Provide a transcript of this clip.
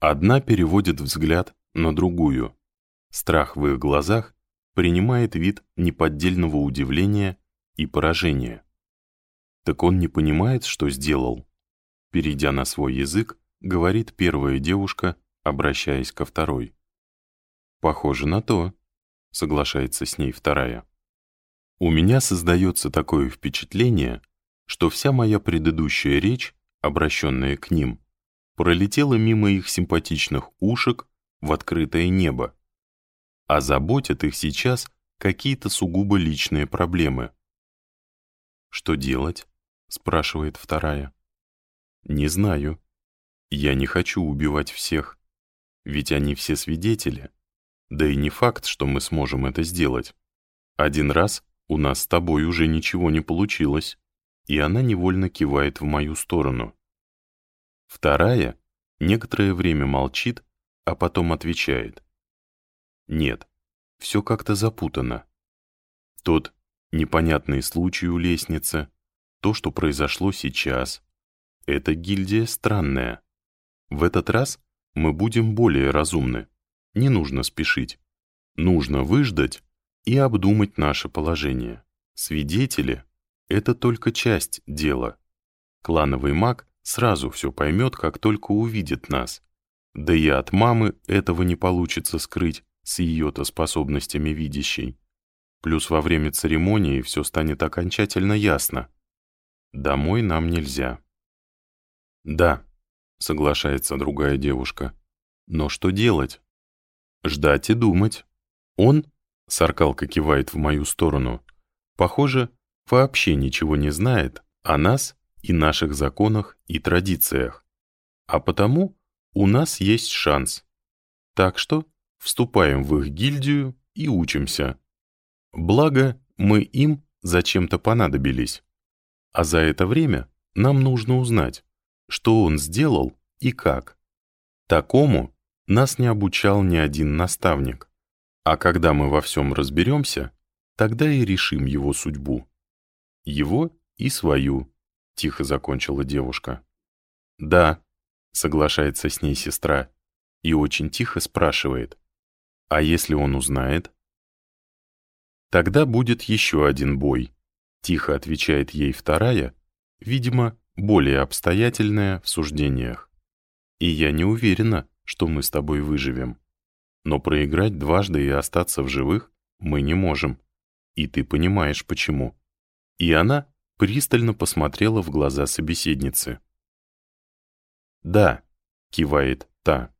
Одна переводит взгляд на другую. Страх в их глазах принимает вид неподдельного удивления и поражения. Так он не понимает, что сделал. Перейдя на свой язык, говорит первая девушка, обращаясь ко второй. «Похоже на то», — соглашается с ней вторая. «У меня создается такое впечатление, что вся моя предыдущая речь, обращенная к ним, пролетела мимо их симпатичных ушек в открытое небо, а заботят их сейчас какие-то сугубо личные проблемы. «Что делать?» — спрашивает вторая. «Не знаю. Я не хочу убивать всех, ведь они все свидетели. Да и не факт, что мы сможем это сделать. Один раз у нас с тобой уже ничего не получилось, и она невольно кивает в мою сторону. Вторая некоторое время молчит, а потом отвечает. Нет, все как-то запутано. Тот непонятный случай у лестницы, то, что произошло сейчас. Эта гильдия странная. В этот раз мы будем более разумны. Не нужно спешить. Нужно выждать и обдумать наше положение. Свидетели — это только часть дела. Клановый маг сразу все поймет, как только увидит нас. Да и от мамы этого не получится скрыть с ее-то способностями видящей. Плюс во время церемонии все станет окончательно ясно. Домой нам нельзя. Да, соглашается другая девушка. Но что делать? Ждать и думать. Он, Саркалка кивает в мою сторону, похоже, вообще ничего не знает о нас и наших законах и традициях. А потому у нас есть шанс. Так что вступаем в их гильдию и учимся. Благо, мы им зачем-то понадобились. А за это время нам нужно узнать, что он сделал и как. Такому нас не обучал ни один наставник. А когда мы во всем разберемся, тогда и решим его судьбу. Его и свою, тихо закончила девушка. Да, соглашается с ней сестра и очень тихо спрашивает, а если он узнает? Тогда будет еще один бой, тихо отвечает ей вторая, видимо, более обстоятельная в суждениях. И я не уверена, что мы с тобой выживем. Но проиграть дважды и остаться в живых мы не можем. И ты понимаешь, почему. И она пристально посмотрела в глаза собеседницы. «Да», — кивает та.